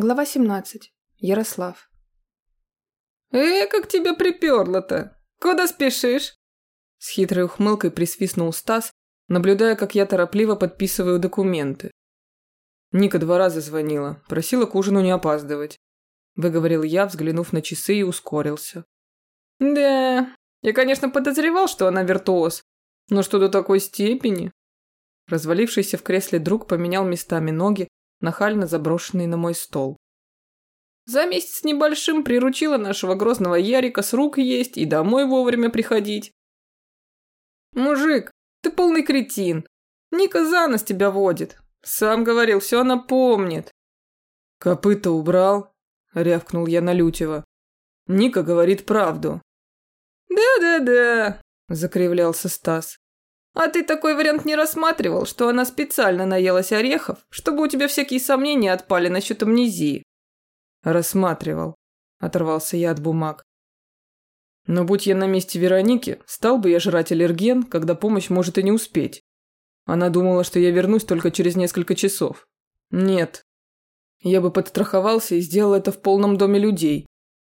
Глава 17. Ярослав. «Э, как тебя приперло-то? Куда спешишь?» С хитрой ухмылкой присвистнул Стас, наблюдая, как я торопливо подписываю документы. Ника два раза звонила, просила к ужину не опаздывать. Выговорил я, взглянув на часы и ускорился. «Да, я, конечно, подозревал, что она виртуоз, но что до такой степени?» Развалившийся в кресле друг поменял местами ноги, нахально заброшенный на мой стол. За месяц небольшим приручила нашего грозного Ярика с рук есть и домой вовремя приходить. Мужик, ты полный кретин. Ника за нос тебя водит. Сам говорил, все она помнит. Копыта убрал, рявкнул я на Лютева. Ника говорит правду. Да-да-да, закривлялся Стас. А ты такой вариант не рассматривал, что она специально наелась орехов, чтобы у тебя всякие сомнения отпали насчет амнезии? Рассматривал. Оторвался я от бумаг. Но будь я на месте Вероники, стал бы я жрать аллерген, когда помощь может и не успеть. Она думала, что я вернусь только через несколько часов. Нет. Я бы подстраховался и сделал это в полном доме людей.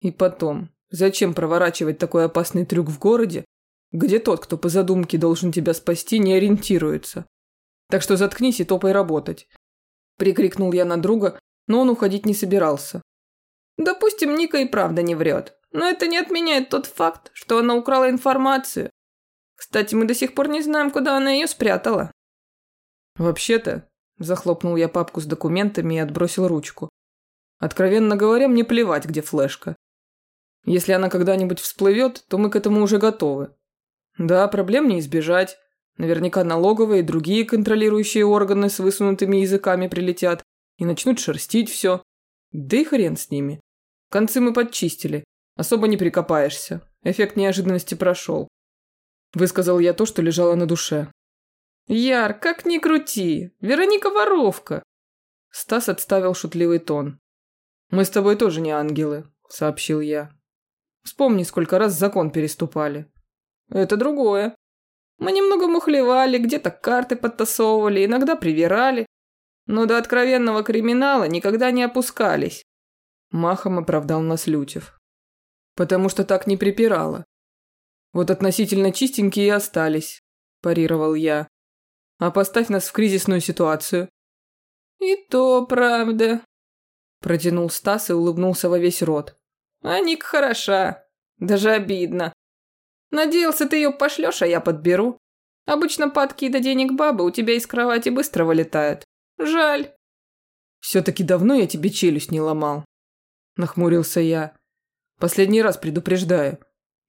И потом, зачем проворачивать такой опасный трюк в городе, где тот, кто по задумке должен тебя спасти, не ориентируется. Так что заткнись и топай работать. Прикрикнул я на друга, но он уходить не собирался. Допустим, Ника и правда не врет. Но это не отменяет тот факт, что она украла информацию. Кстати, мы до сих пор не знаем, куда она ее спрятала. Вообще-то, захлопнул я папку с документами и отбросил ручку. Откровенно говоря, мне плевать, где флешка. Если она когда-нибудь всплывет, то мы к этому уже готовы. Да, проблем не избежать. Наверняка налоговые и другие контролирующие органы с высунутыми языками прилетят и начнут шерстить все. Да и хрен с ними. Концы мы подчистили. Особо не прикопаешься. Эффект неожиданности прошел. Высказал я то, что лежало на душе. «Яр, как ни крути! Вероника воровка!» Стас отставил шутливый тон. «Мы с тобой тоже не ангелы», — сообщил я. «Вспомни, сколько раз закон переступали. Это другое. Мы немного мухлевали, где-то карты подтасовывали, иногда привирали. Но до откровенного криминала никогда не опускались. Махом оправдал нас Лютев. Потому что так не припирало. Вот относительно чистенькие и остались, парировал я. А поставь нас в кризисную ситуацию. И то правда. Протянул Стас и улыбнулся во весь рот. А Ник хороша. Даже обидно. Надеялся, ты ее пошлешь, а я подберу. Обычно падки до денег бабы у тебя из кровати быстро вылетают. Жаль. Все-таки давно я тебе челюсть не ломал. Нахмурился я. Последний раз предупреждаю.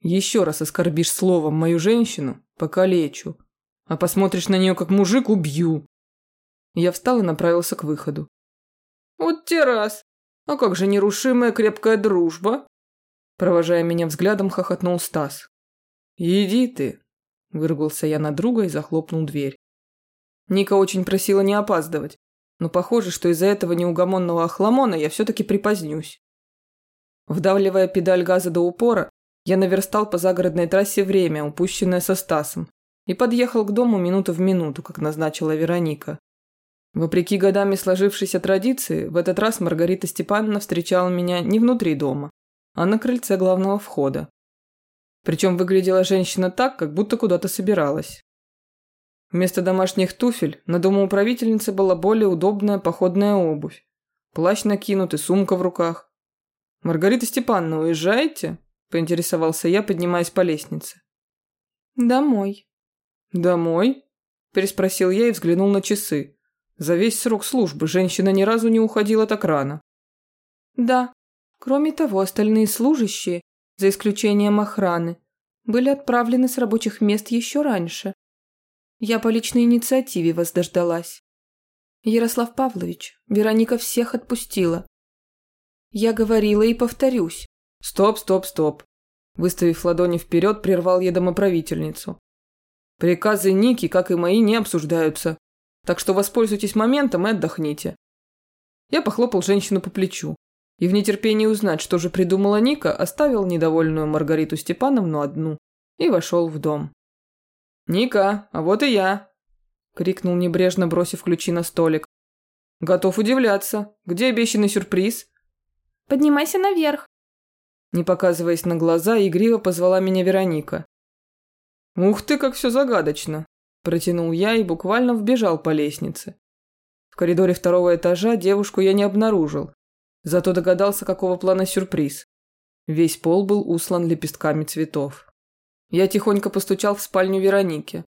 Еще раз оскорбишь словом мою женщину, покалечу. А посмотришь на нее как мужик, убью. Я встал и направился к выходу. Вот те раз. А как же нерушимая крепкая дружба? Провожая меня взглядом, хохотнул Стас. «Иди ты!» – выругался я на друга и захлопнул дверь. Ника очень просила не опаздывать, но похоже, что из-за этого неугомонного охламона я все-таки припозднюсь. Вдавливая педаль газа до упора, я наверстал по загородной трассе время, упущенное со Стасом, и подъехал к дому минуту в минуту, как назначила Вероника. Вопреки годами сложившейся традиции, в этот раз Маргарита Степановна встречала меня не внутри дома, а на крыльце главного входа. Причем выглядела женщина так, как будто куда-то собиралась. Вместо домашних туфель на домоуправительнице была более удобная походная обувь. Плащ накинут и сумка в руках. «Маргарита Степановна, уезжаете?» – поинтересовался я, поднимаясь по лестнице. «Домой». «Домой?» – переспросил я и взглянул на часы. За весь срок службы женщина ни разу не уходила так рано. «Да. Кроме того, остальные служащие за исключением охраны, были отправлены с рабочих мест еще раньше. Я по личной инициативе вас дождалась. Ярослав Павлович, Вероника всех отпустила. Я говорила и повторюсь. Стоп, стоп, стоп. Выставив ладони вперед, прервал я домоправительницу. Приказы Ники, как и мои, не обсуждаются. Так что воспользуйтесь моментом и отдохните. Я похлопал женщину по плечу и в нетерпении узнать, что же придумала Ника, оставил недовольную Маргариту Степановну одну и вошел в дом. «Ника, а вот и я!» – крикнул небрежно, бросив ключи на столик. Готов удивляться. Где обещанный сюрприз? Поднимайся наверх. Не показываясь на глаза, игриво позвала меня Вероника. «Ух ты, как все загадочно!» Протянул я и буквально вбежал по лестнице. В коридоре второго этажа девушку я не обнаружил, зато догадался, какого плана сюрприз. Весь пол был услан лепестками цветов. Я тихонько постучал в спальню Вероники.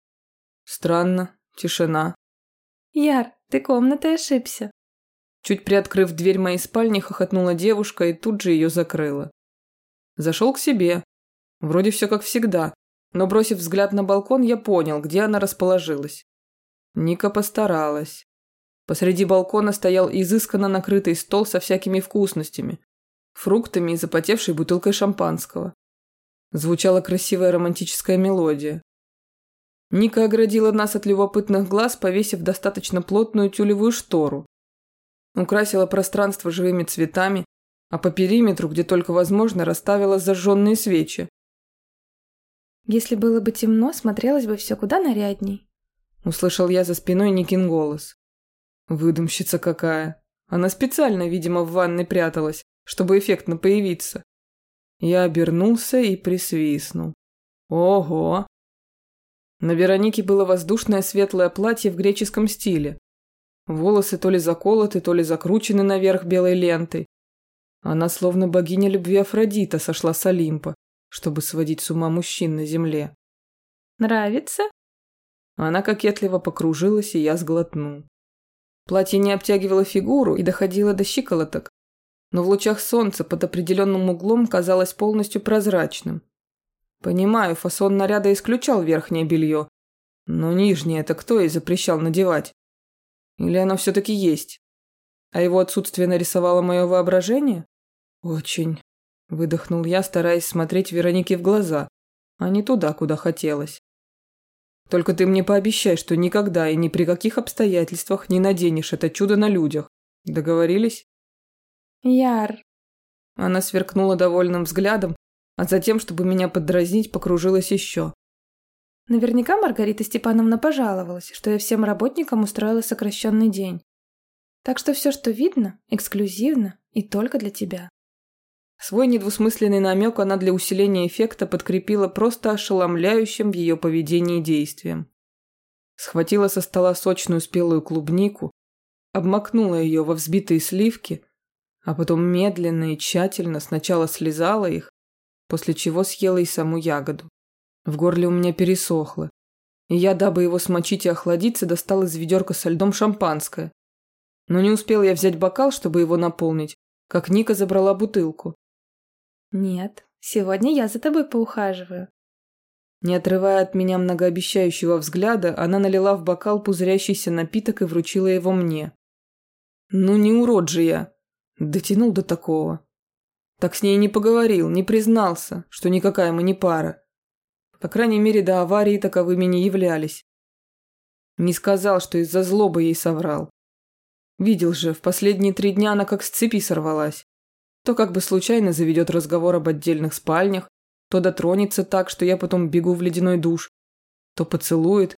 Странно, тишина. «Яр, ты комнатой ошибся». Чуть приоткрыв дверь моей спальни, хохотнула девушка и тут же ее закрыла. Зашел к себе. Вроде все как всегда, но бросив взгляд на балкон, я понял, где она расположилась. Ника постаралась. Посреди балкона стоял изысканно накрытый стол со всякими вкусностями, фруктами и запотевшей бутылкой шампанского. Звучала красивая романтическая мелодия. Ника оградила нас от любопытных глаз, повесив достаточно плотную тюлевую штору. Украсила пространство живыми цветами, а по периметру, где только возможно, расставила зажженные свечи. Если было бы темно, смотрелось бы все куда нарядней. Услышал я за спиной Никин голос. Выдумщица какая. Она специально, видимо, в ванной пряталась, чтобы эффектно появиться. Я обернулся и присвистнул. Ого! На Веронике было воздушное светлое платье в греческом стиле. Волосы то ли заколоты, то ли закручены наверх белой лентой. Она словно богиня любви Афродита сошла с Олимпа, чтобы сводить с ума мужчин на земле. «Нравится?» Она кокетливо покружилась, и я сглотнул. Платье не обтягивало фигуру и доходило до щиколоток, но в лучах солнца под определенным углом казалось полностью прозрачным. Понимаю, фасон наряда исключал верхнее белье, но нижнее это кто и запрещал надевать? Или оно все-таки есть? А его отсутствие нарисовало мое воображение? Очень. Выдохнул я, стараясь смотреть Веронике в глаза, а не туда, куда хотелось. Только ты мне пообещай, что никогда и ни при каких обстоятельствах не наденешь это чудо на людях. Договорились? Яр. Она сверкнула довольным взглядом, а затем, чтобы меня подразнить, покружилась еще. Наверняка Маргарита Степановна пожаловалась, что я всем работникам устроила сокращенный день. Так что все, что видно, эксклюзивно и только для тебя. Свой недвусмысленный намек она для усиления эффекта подкрепила просто ошеломляющим в ее поведении действием. Схватила со стола сочную спелую клубнику, обмакнула ее во взбитые сливки, а потом медленно и тщательно сначала слезала их, после чего съела и саму ягоду. В горле у меня пересохло, и я, дабы его смочить и охладиться, достал из ведерка со льдом шампанское. Но не успел я взять бокал, чтобы его наполнить, как Ника забрала бутылку. «Нет, сегодня я за тобой поухаживаю». Не отрывая от меня многообещающего взгляда, она налила в бокал пузырящийся напиток и вручила его мне. «Ну не урод же я!» Дотянул до такого. Так с ней не поговорил, не признался, что никакая мы не пара. По крайней мере, до аварии таковыми не являлись. Не сказал, что из-за злобы ей соврал. Видел же, в последние три дня она как с цепи сорвалась то как бы случайно заведет разговор об отдельных спальнях, то дотронется так, что я потом бегу в ледяной душ, то поцелует,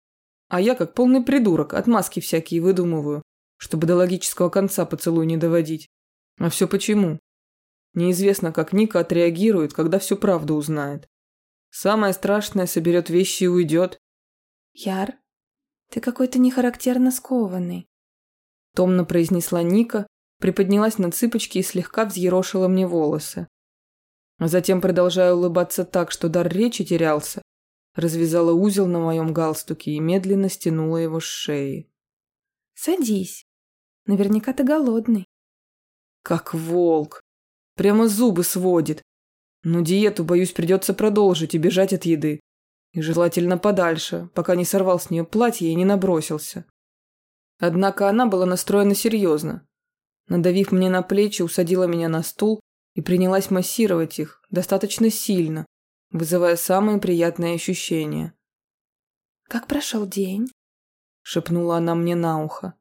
а я как полный придурок отмазки всякие выдумываю, чтобы до логического конца поцелуй не доводить. А все почему? Неизвестно, как Ника отреагирует, когда всю правду узнает. Самое страшное соберет вещи и уйдет. Яр, ты какой-то нехарактерно скованный. Томно произнесла Ника, приподнялась на цыпочки и слегка взъерошила мне волосы. А затем, продолжая улыбаться так, что дар речи терялся, развязала узел на моем галстуке и медленно стянула его с шеи. «Садись. Наверняка ты голодный». «Как волк. Прямо зубы сводит. Но диету, боюсь, придется продолжить и бежать от еды. И желательно подальше, пока не сорвал с нее платье и не набросился». Однако она была настроена серьезно, Надавив мне на плечи, усадила меня на стул и принялась массировать их достаточно сильно, вызывая самые приятные ощущения. «Как прошел день?» – шепнула она мне на ухо.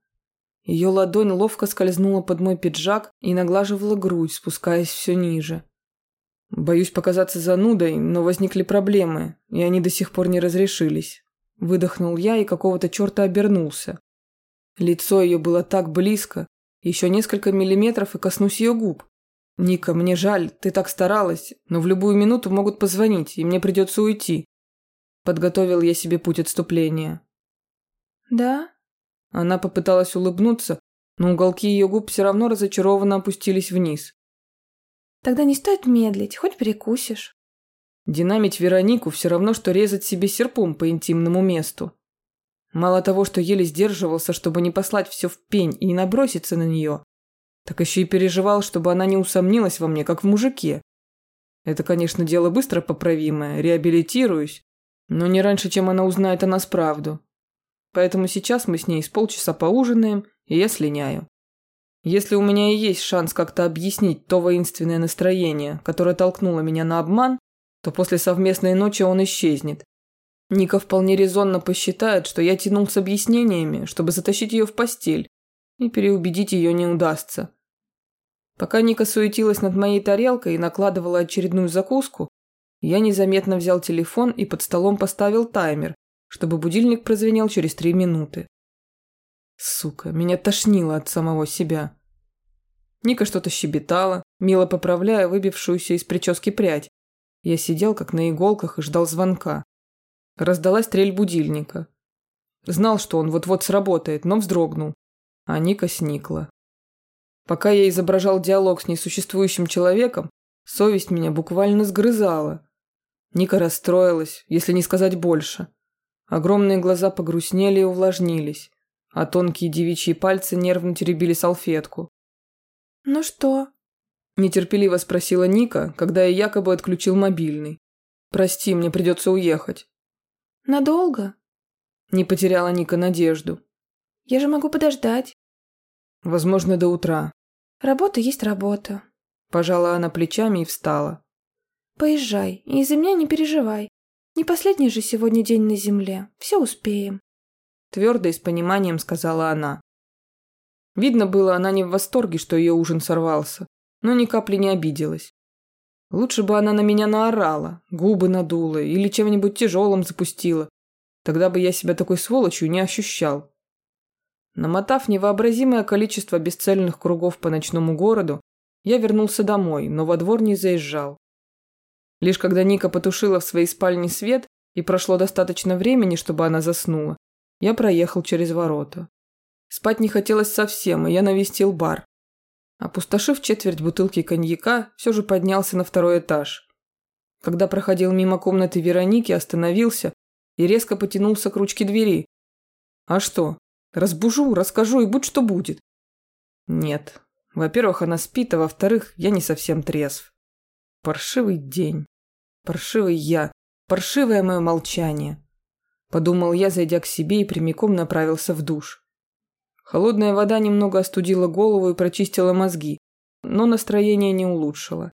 Ее ладонь ловко скользнула под мой пиджак и наглаживала грудь, спускаясь все ниже. Боюсь показаться занудой, но возникли проблемы, и они до сих пор не разрешились. Выдохнул я и какого-то черта обернулся. Лицо ее было так близко, Еще несколько миллиметров и коснусь ее губ. Ника, мне жаль, ты так старалась, но в любую минуту могут позвонить, и мне придется уйти. Подготовил я себе путь отступления. Да? Она попыталась улыбнуться, но уголки ее губ все равно разочарованно опустились вниз. Тогда не стоит медлить, хоть перекусишь. Динамить Веронику все равно, что резать себе серпом по интимному месту. Мало того, что еле сдерживался, чтобы не послать все в пень и не наброситься на нее, так еще и переживал, чтобы она не усомнилась во мне, как в мужике. Это, конечно, дело быстро поправимое, реабилитируюсь, но не раньше, чем она узнает о нас правду. Поэтому сейчас мы с ней с полчаса поужинаем, и я слиняю. Если у меня и есть шанс как-то объяснить то воинственное настроение, которое толкнуло меня на обман, то после совместной ночи он исчезнет. Ника вполне резонно посчитает, что я тянул с объяснениями, чтобы затащить ее в постель, и переубедить ее не удастся. Пока Ника суетилась над моей тарелкой и накладывала очередную закуску, я незаметно взял телефон и под столом поставил таймер, чтобы будильник прозвенел через три минуты. Сука, меня тошнило от самого себя. Ника что-то щебетала, мило поправляя выбившуюся из прически прядь. Я сидел как на иголках и ждал звонка. Раздалась трель будильника. Знал, что он вот-вот сработает, но вздрогнул. А Ника сникла. Пока я изображал диалог с несуществующим человеком, совесть меня буквально сгрызала. Ника расстроилась, если не сказать больше. Огромные глаза погрустнели и увлажнились, а тонкие девичьи пальцы нервно теребили салфетку. «Ну что?» – нетерпеливо спросила Ника, когда я якобы отключил мобильный. «Прости, мне придется уехать». «Надолго?» – не потеряла Ника надежду. «Я же могу подождать». «Возможно, до утра». «Работа есть работа». Пожала она плечами и встала. Поезжай, и из-за меня не переживай. Не последний же сегодня день на земле. Все успеем. Твердо и с пониманием сказала она. Видно было, она не в восторге, что ее ужин сорвался, но ни капли не обиделась. Лучше бы она на меня наорала, губы надула или чем-нибудь тяжелым запустила. Тогда бы я себя такой сволочью не ощущал. Намотав невообразимое количество бесцельных кругов по ночному городу, я вернулся домой, но во двор не заезжал. Лишь когда Ника потушила в своей спальне свет и прошло достаточно времени, чтобы она заснула, я проехал через ворота. Спать не хотелось совсем, и я навестил бар. Опустошив четверть бутылки коньяка, все же поднялся на второй этаж. Когда проходил мимо комнаты Вероники, остановился и резко потянулся к ручке двери. А что? Разбужу, расскажу и будь что будет. Нет. Во-первых, она спит, а во-вторых, я не совсем трезв. Паршивый день. Паршивый я, паршивое мое молчание. Подумал я, зайдя к себе и прямиком направился в душ. Холодная вода немного остудила голову и прочистила мозги, но настроение не улучшило.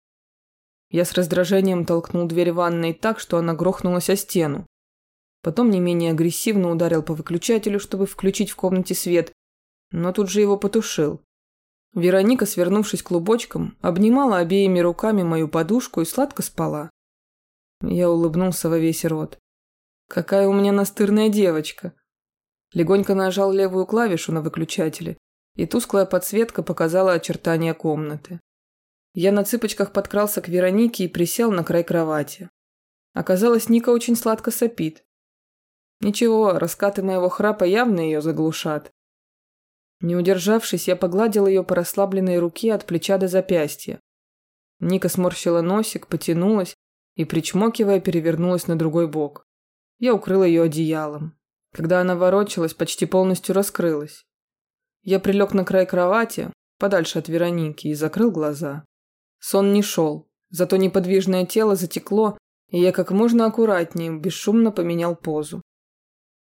Я с раздражением толкнул дверь ванной так, что она грохнулась о стену. Потом не менее агрессивно ударил по выключателю, чтобы включить в комнате свет, но тут же его потушил. Вероника, свернувшись клубочком, обнимала обеими руками мою подушку и сладко спала. Я улыбнулся во весь рот. Какая у меня настырная девочка. Легонько нажал левую клавишу на выключателе, и тусклая подсветка показала очертания комнаты. Я на цыпочках подкрался к Веронике и присел на край кровати. Оказалось, Ника очень сладко сопит. Ничего, раскаты моего храпа явно ее заглушат. Не удержавшись, я погладил ее по расслабленной руке от плеча до запястья. Ника сморщила носик, потянулась и, причмокивая, перевернулась на другой бок. Я укрыл ее одеялом. Когда она ворочалась, почти полностью раскрылась. Я прилег на край кровати, подальше от Вероники, и закрыл глаза. Сон не шел, зато неподвижное тело затекло, и я как можно аккуратнее, бесшумно поменял позу.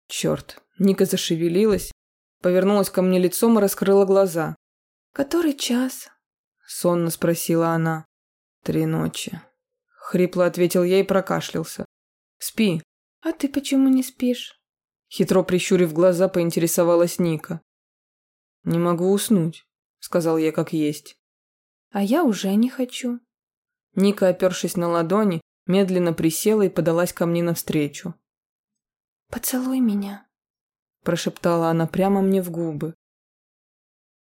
Черт, Ника зашевелилась, повернулась ко мне лицом и раскрыла глаза. «Который час?» – сонно спросила она. «Три ночи», Хрипло ответил я и прокашлялся. «Спи». «А ты почему не спишь?» Хитро прищурив глаза, поинтересовалась Ника. «Не могу уснуть», — сказал я как есть. «А я уже не хочу». Ника, опершись на ладони, медленно присела и подалась ко мне навстречу. «Поцелуй меня», – прошептала она прямо мне в губы.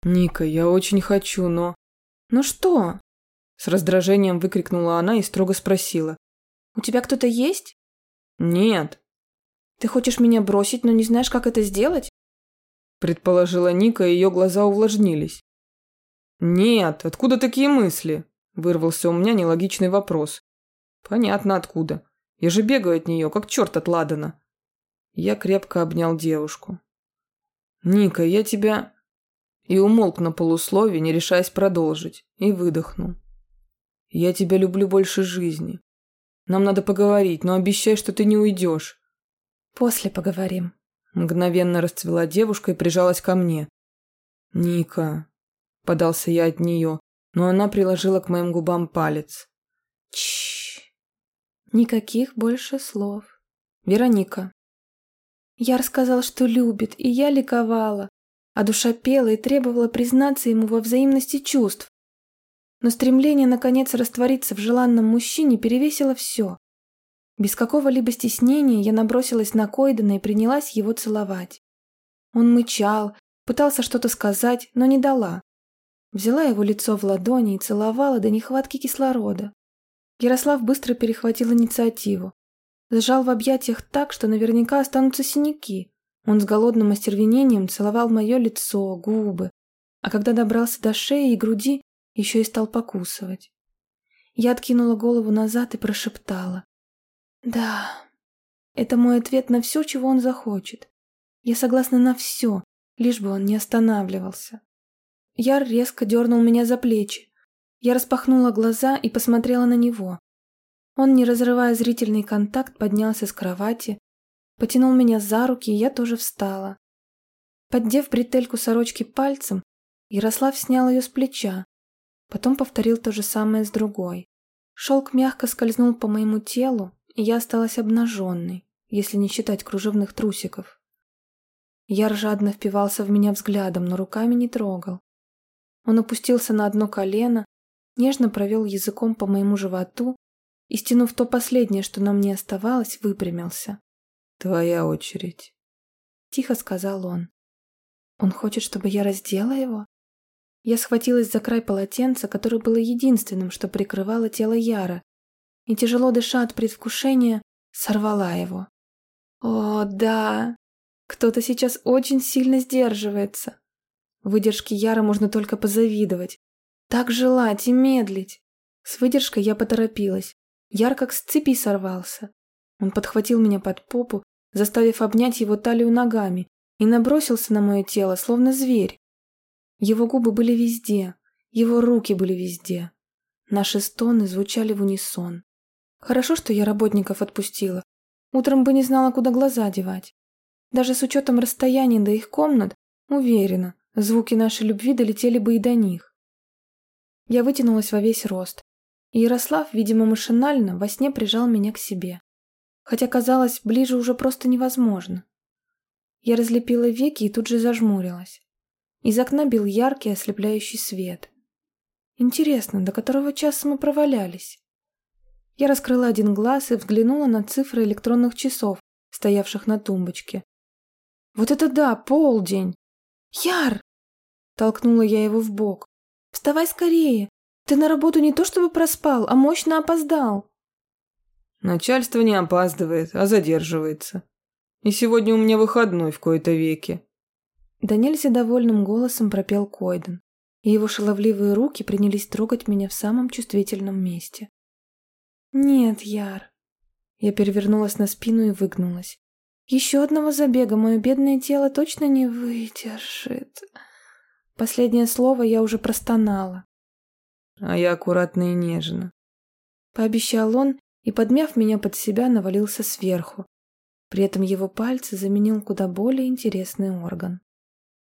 Ника, я очень хочу, но... Ну что? С раздражением выкрикнула она и строго спросила. У тебя кто-то есть? Нет. Ты хочешь меня бросить, но не знаешь, как это сделать? Предположила Ника, и ее глаза увлажнились. Нет, откуда такие мысли? Вырвался у меня нелогичный вопрос. Понятно откуда. Я же бегаю от нее, как черт от Ладана. Я крепко обнял девушку. «Ника, я тебя...» И умолк на полуслове, не решаясь продолжить, и выдохнул. «Я тебя люблю больше жизни. Нам надо поговорить, но обещай, что ты не уйдешь». «После поговорим». Мгновенно расцвела девушка и прижалась ко мне. «Ника...» Подался я от нее, но она приложила к моим губам палец. Чш. Никаких больше слов. Вероника. Я рассказал, что любит, и я ликовала, а душа пела и требовала признаться ему во взаимности чувств. Но стремление, наконец, раствориться в желанном мужчине перевесило все. Без какого-либо стеснения я набросилась на Койдена и принялась его целовать. Он мычал, пытался что-то сказать, но не дала. Взяла его лицо в ладони и целовала до нехватки кислорода. Ярослав быстро перехватил инициативу. Сжал в объятиях так, что наверняка останутся синяки. Он с голодным остервенением целовал мое лицо, губы, а когда добрался до шеи и груди, еще и стал покусывать. Я откинула голову назад и прошептала. «Да, это мой ответ на все, чего он захочет. Я согласна на все, лишь бы он не останавливался». Яр резко дернул меня за плечи. Я распахнула глаза и посмотрела на него. Он, не разрывая зрительный контакт, поднялся с кровати, потянул меня за руки, и я тоже встала. Поддев бретельку сорочки пальцем, Ярослав снял ее с плеча, потом повторил то же самое с другой. Шелк мягко скользнул по моему телу, я осталась обнаженной, если не считать кружевных трусиков. Яр жадно впивался в меня взглядом, но руками не трогал. Он опустился на одно колено, нежно провел языком по моему животу и, стянув то последнее, что нам не оставалось, выпрямился. «Твоя очередь», — тихо сказал он. «Он хочет, чтобы я раздела его?» Я схватилась за край полотенца, которое было единственным, что прикрывало тело Яра, и, тяжело дыша от предвкушения, сорвала его. «О, да! Кто-то сейчас очень сильно сдерживается. Выдержке Яра можно только позавидовать. Так желать и медлить. С выдержкой я поторопилась. Яр как с цепи сорвался. Он подхватил меня под попу, заставив обнять его талию ногами, и набросился на мое тело, словно зверь. Его губы были везде, его руки были везде. Наши стоны звучали в унисон. Хорошо, что я работников отпустила. Утром бы не знала, куда глаза девать. Даже с учетом расстояния до их комнат, уверена, звуки нашей любви долетели бы и до них. Я вытянулась во весь рост, и Ярослав, видимо, машинально во сне прижал меня к себе. Хотя, казалось, ближе уже просто невозможно. Я разлепила веки и тут же зажмурилась. Из окна бил яркий ослепляющий свет. Интересно, до которого часа мы провалялись? Я раскрыла один глаз и взглянула на цифры электронных часов, стоявших на тумбочке. Вот это да, полдень! Яр! Толкнула я его в бок. Вставай скорее! Ты на работу не то чтобы проспал, а мощно опоздал. Начальство не опаздывает, а задерживается. И сегодня у меня выходной в кои-то веки. Да нельзя довольным голосом пропел Койден, и его шаловливые руки принялись трогать меня в самом чувствительном месте. «Нет, Яр». Я перевернулась на спину и выгнулась. «Еще одного забега мое бедное тело точно не выдержит». Последнее слово я уже простонала а я аккуратно и нежно. Пообещал он и, подмяв меня под себя, навалился сверху. При этом его пальцы заменил куда более интересный орган.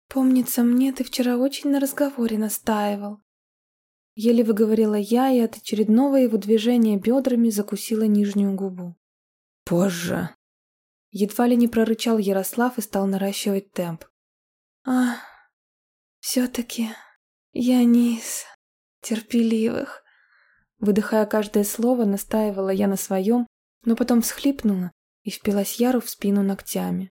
«Помнится мне, ты вчера очень на разговоре настаивал». Еле выговорила я и от очередного его движения бедрами закусила нижнюю губу. «Позже». Едва ли не прорычал Ярослав и стал наращивать темп. «А, все-таки я не из терпеливых. Выдыхая каждое слово, настаивала я на своем, но потом всхлипнула и впилась Яру в спину ногтями.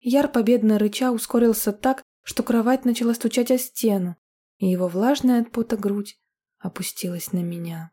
Яр, победно рыча, ускорился так, что кровать начала стучать о стену, и его влажная от пота грудь опустилась на меня.